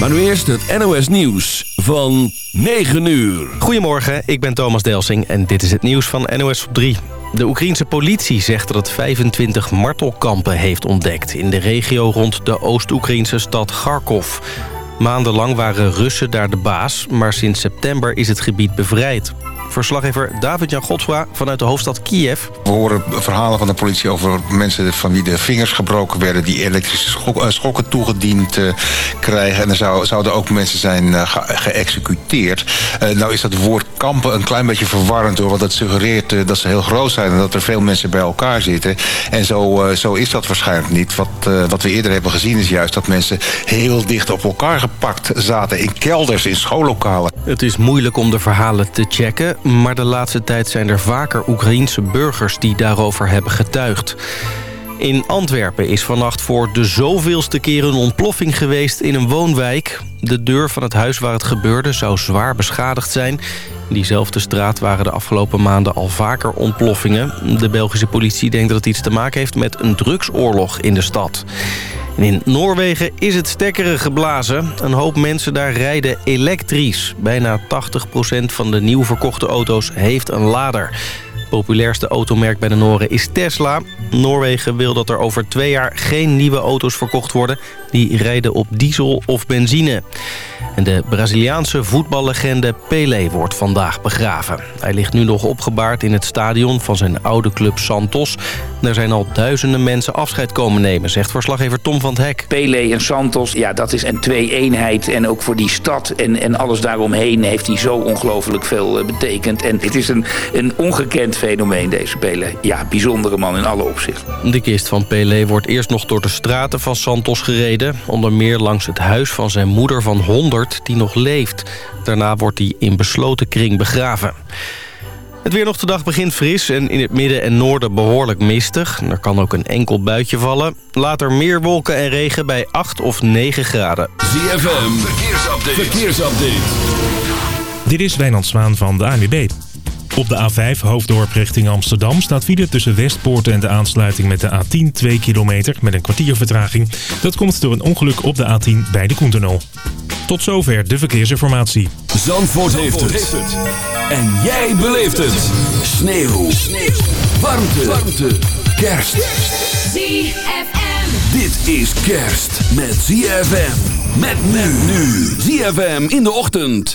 Maar nu eerst het NOS Nieuws van 9 uur. Goedemorgen, ik ben Thomas Delsing en dit is het nieuws van NOS op 3. De Oekraïense politie zegt dat het 25 martelkampen heeft ontdekt... in de regio rond de Oost-Oekraïnse stad Kharkov. Maandenlang waren Russen daar de baas, maar sinds september is het gebied bevrijd. Verslaggever David-Jan Godfra vanuit de hoofdstad Kiev. We horen verhalen van de politie over mensen van wie de vingers gebroken werden... die elektrische schok, uh, schokken toegediend uh, krijgen. En er zou, zouden ook mensen zijn uh, ge geëxecuteerd. nou is dat woord kampen een klein beetje verwarrend... hoor, want dat suggereert dat ze heel groot zijn... en dat er veel mensen bij elkaar zitten. En zo, zo is dat waarschijnlijk niet. Wat, wat we eerder hebben gezien is juist dat mensen heel dicht op elkaar gepakt zaten... in kelders, in schoollokalen. Het is moeilijk om de verhalen te checken maar de laatste tijd zijn er vaker Oekraïense burgers die daarover hebben getuigd. In Antwerpen is vannacht voor de zoveelste keer een ontploffing geweest in een woonwijk. De deur van het huis waar het gebeurde zou zwaar beschadigd zijn. In diezelfde straat waren de afgelopen maanden al vaker ontploffingen. De Belgische politie denkt dat het iets te maken heeft met een drugsoorlog in de stad. In Noorwegen is het stekkeren geblazen. Een hoop mensen daar rijden elektrisch. Bijna 80% van de nieuw verkochte auto's heeft een lader populairste automerk bij de Noren is Tesla. Noorwegen wil dat er over twee jaar geen nieuwe auto's verkocht worden... die rijden op diesel of benzine. En de Braziliaanse voetballegende Pelé wordt vandaag begraven. Hij ligt nu nog opgebaard in het stadion van zijn oude club Santos. Er zijn al duizenden mensen afscheid komen nemen, zegt verslaggever Tom van het Hek. Pelé en Santos, ja, dat is een twee-eenheid. En ook voor die stad en, en alles daaromheen heeft hij zo ongelooflijk veel betekend. En het is een, een ongekend fenomeen, deze Pelé. Ja, bijzondere man in alle opzichten. De kist van Pelé wordt eerst nog door de straten van Santos gereden. Onder meer langs het huis van zijn moeder van 100 die nog leeft. Daarna wordt hij in besloten kring begraven. Het weer nog de dag begint fris en in het midden en noorden behoorlijk mistig. Er kan ook een enkel buitje vallen. Later meer wolken en regen bij 8 of 9 graden. ZFM, verkeersupdate. verkeersupdate. Dit is Wijnand Zwaan van de ANWB. Op de A5 hoofddorp richting Amsterdam staat file tussen Westpoort en de aansluiting met de A10 2 kilometer met een kwartier vertraging. Dat komt door een ongeluk op de A10 bij de Koentunnel. Tot zover de verkeersinformatie. Zandvoort, heeft, het. En jij beleeft het. Sneeuw. Sneeuw. Warmte. Warmte. Kerst. ZFM. Dit is kerst met ZFM. Met men nu. ZFM in de ochtend.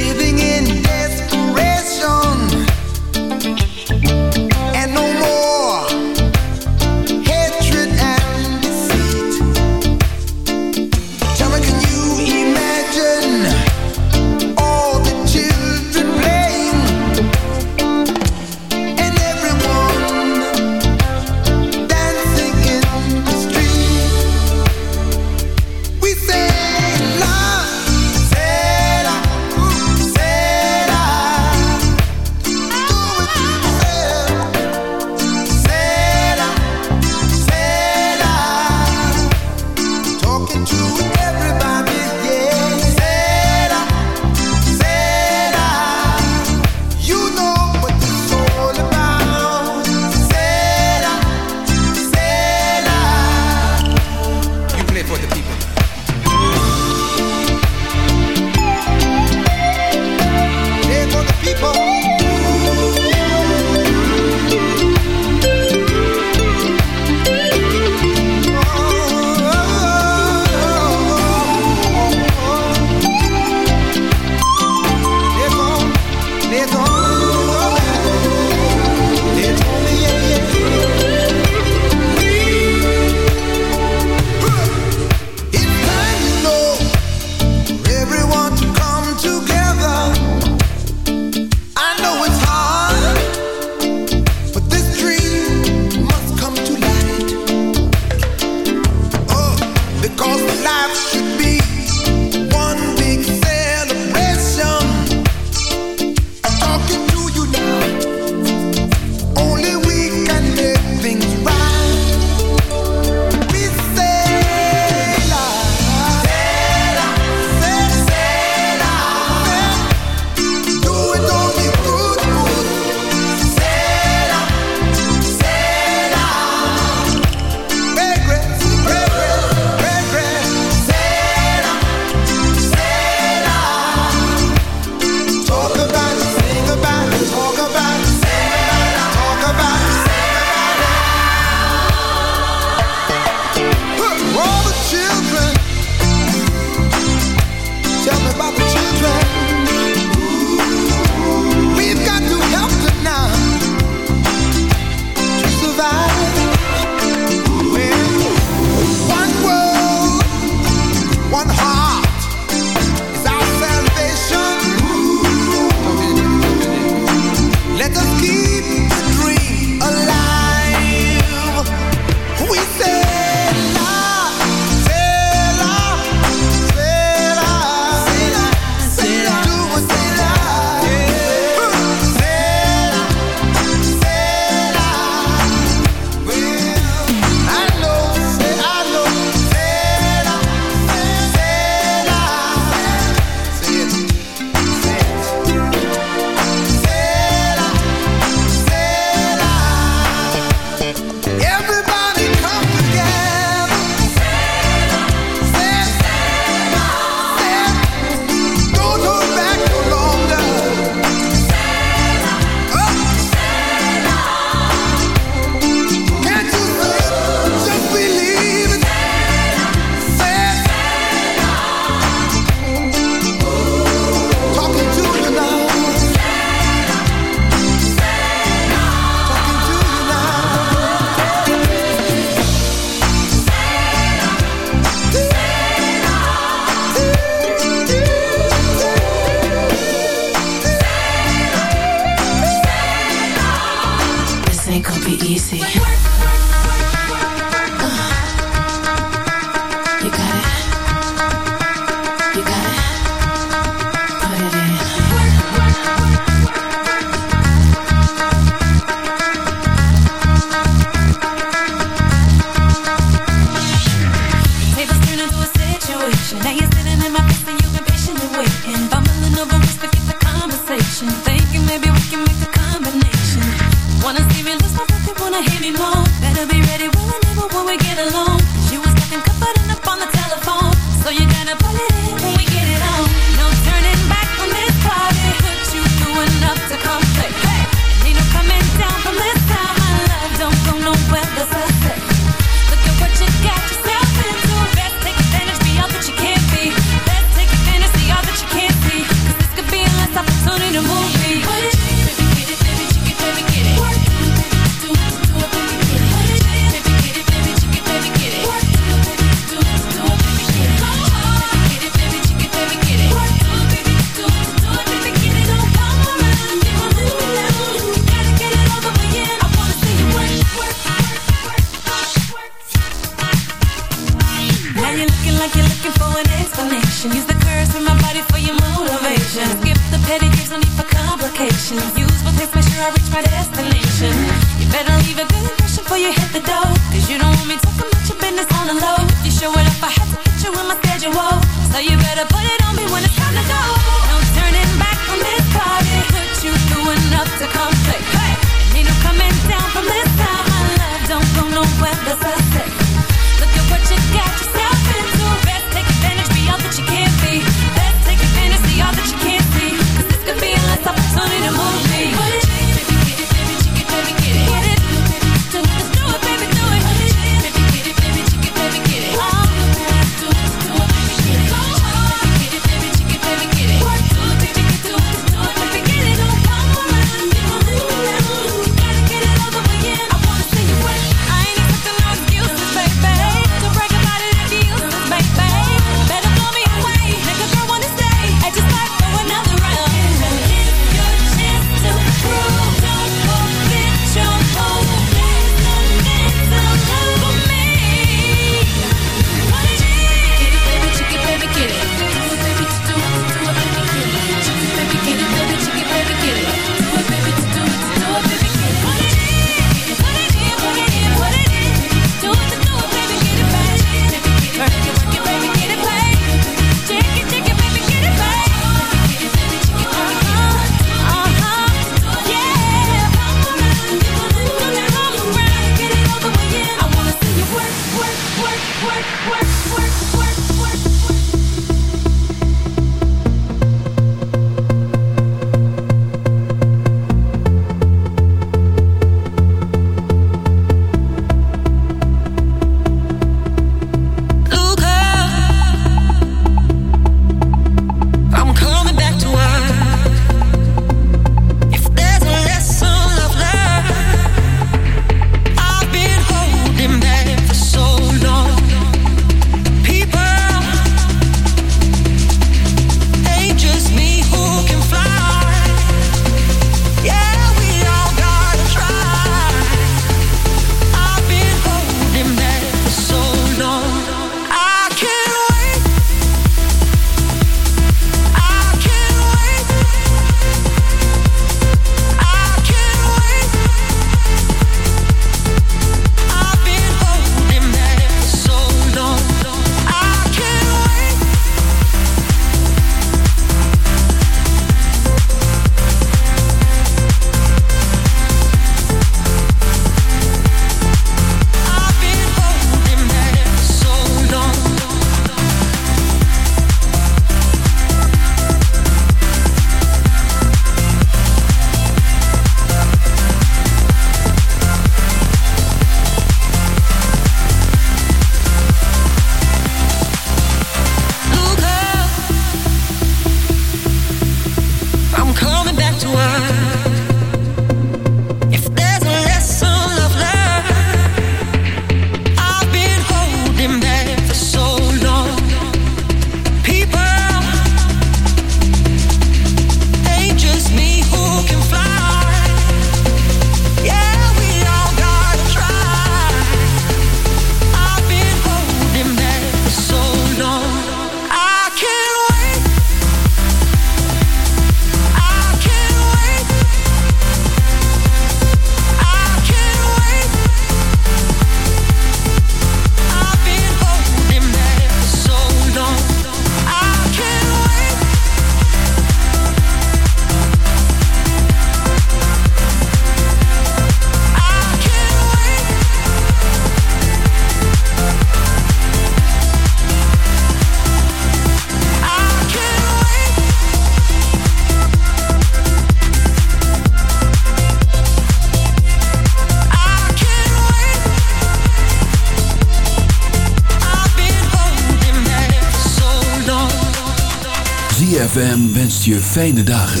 ZFM wenst je fijne dagen.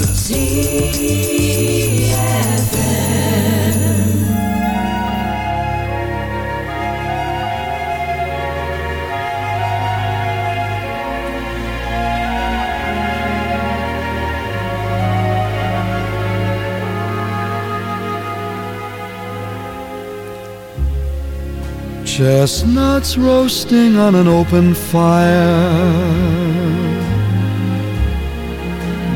Chestnuts roasting on an open fire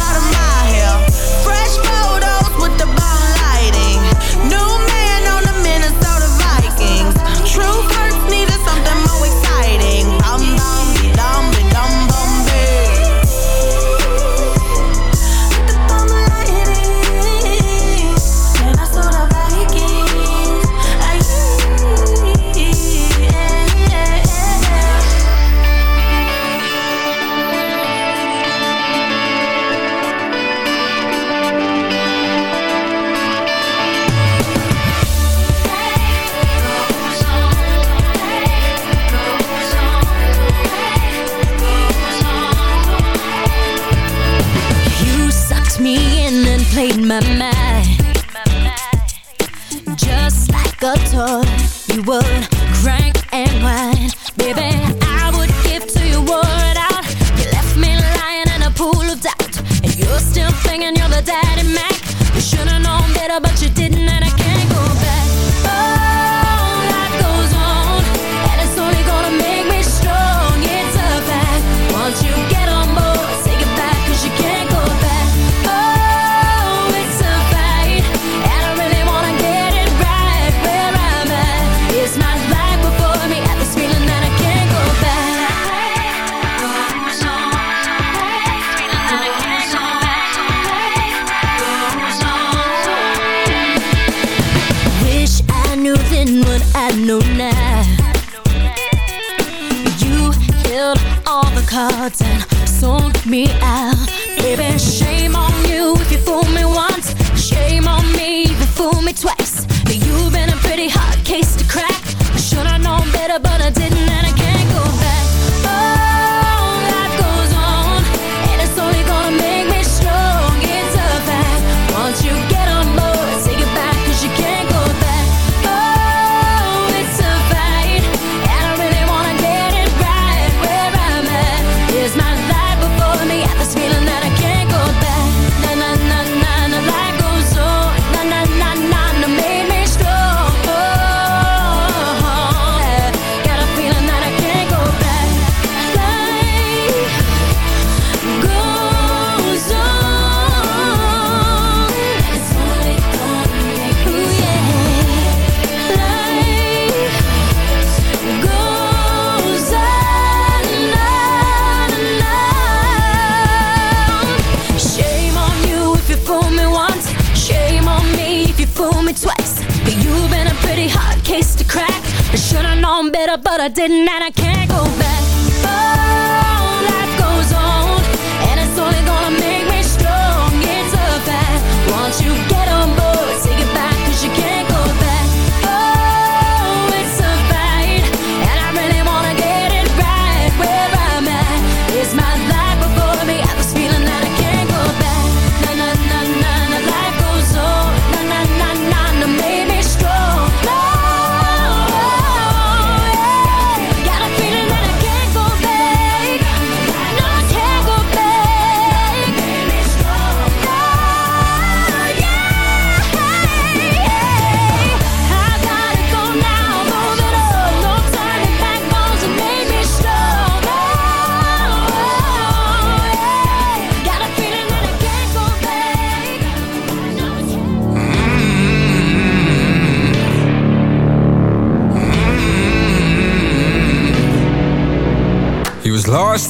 bottom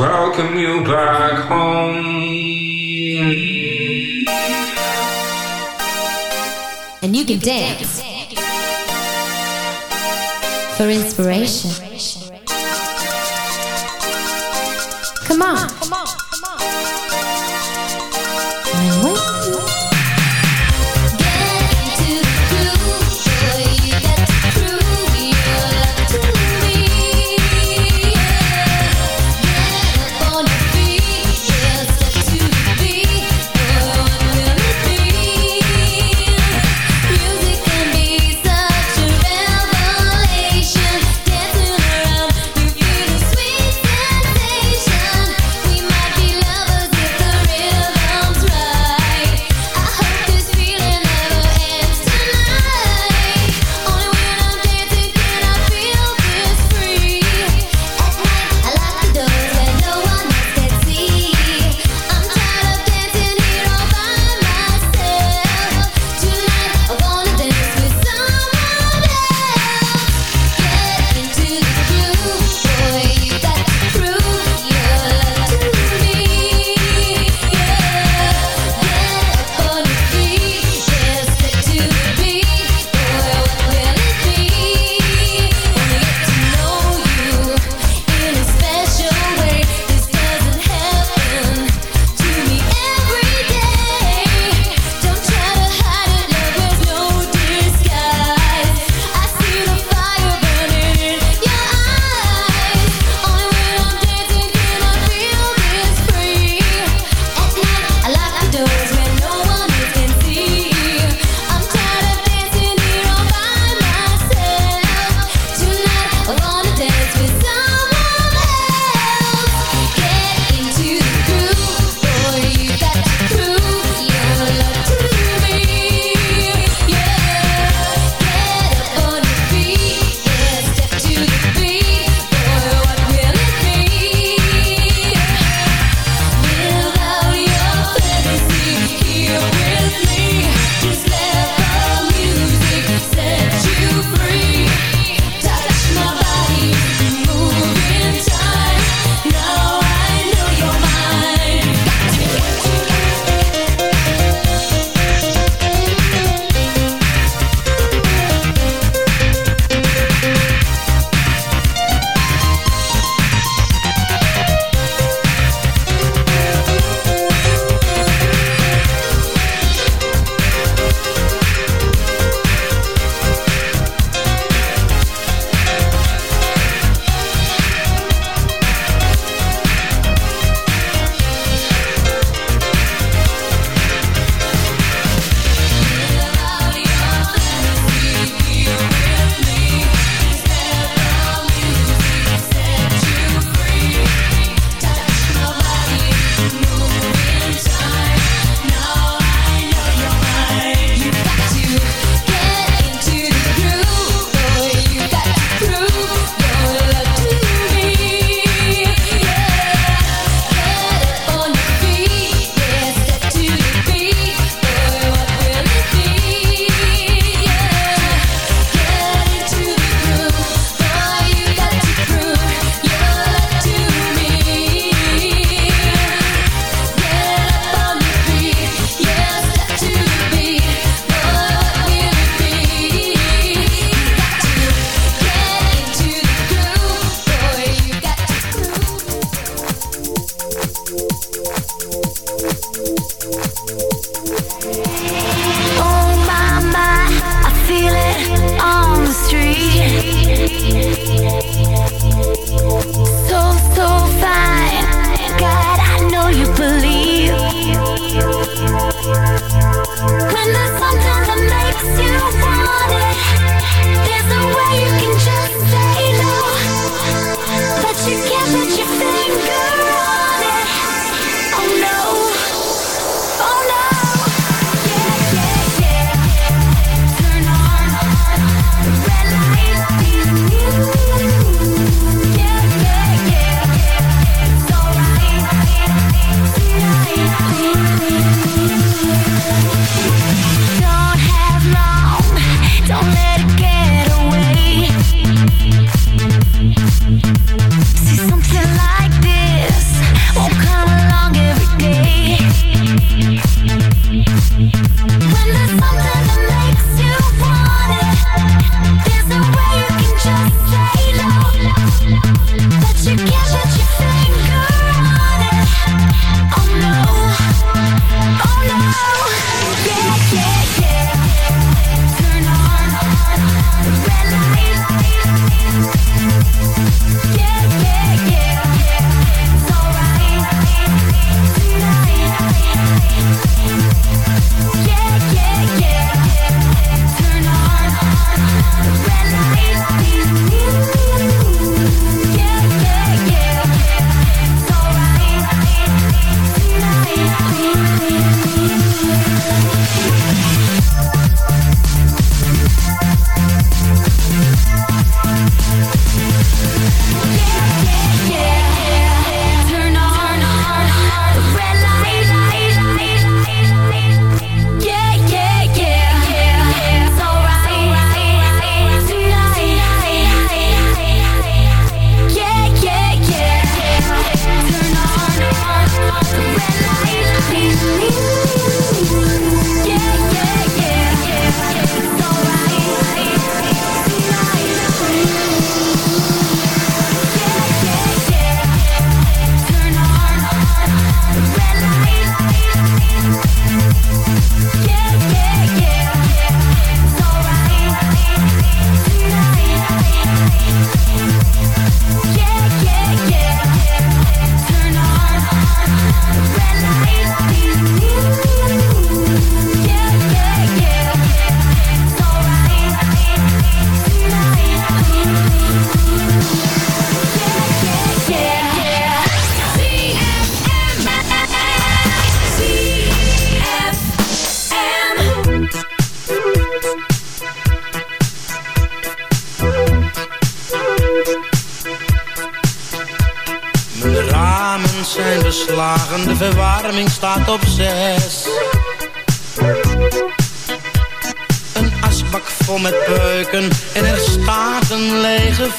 welcome you back home. And you can dance for inspiration.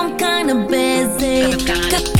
I'm kinda busy.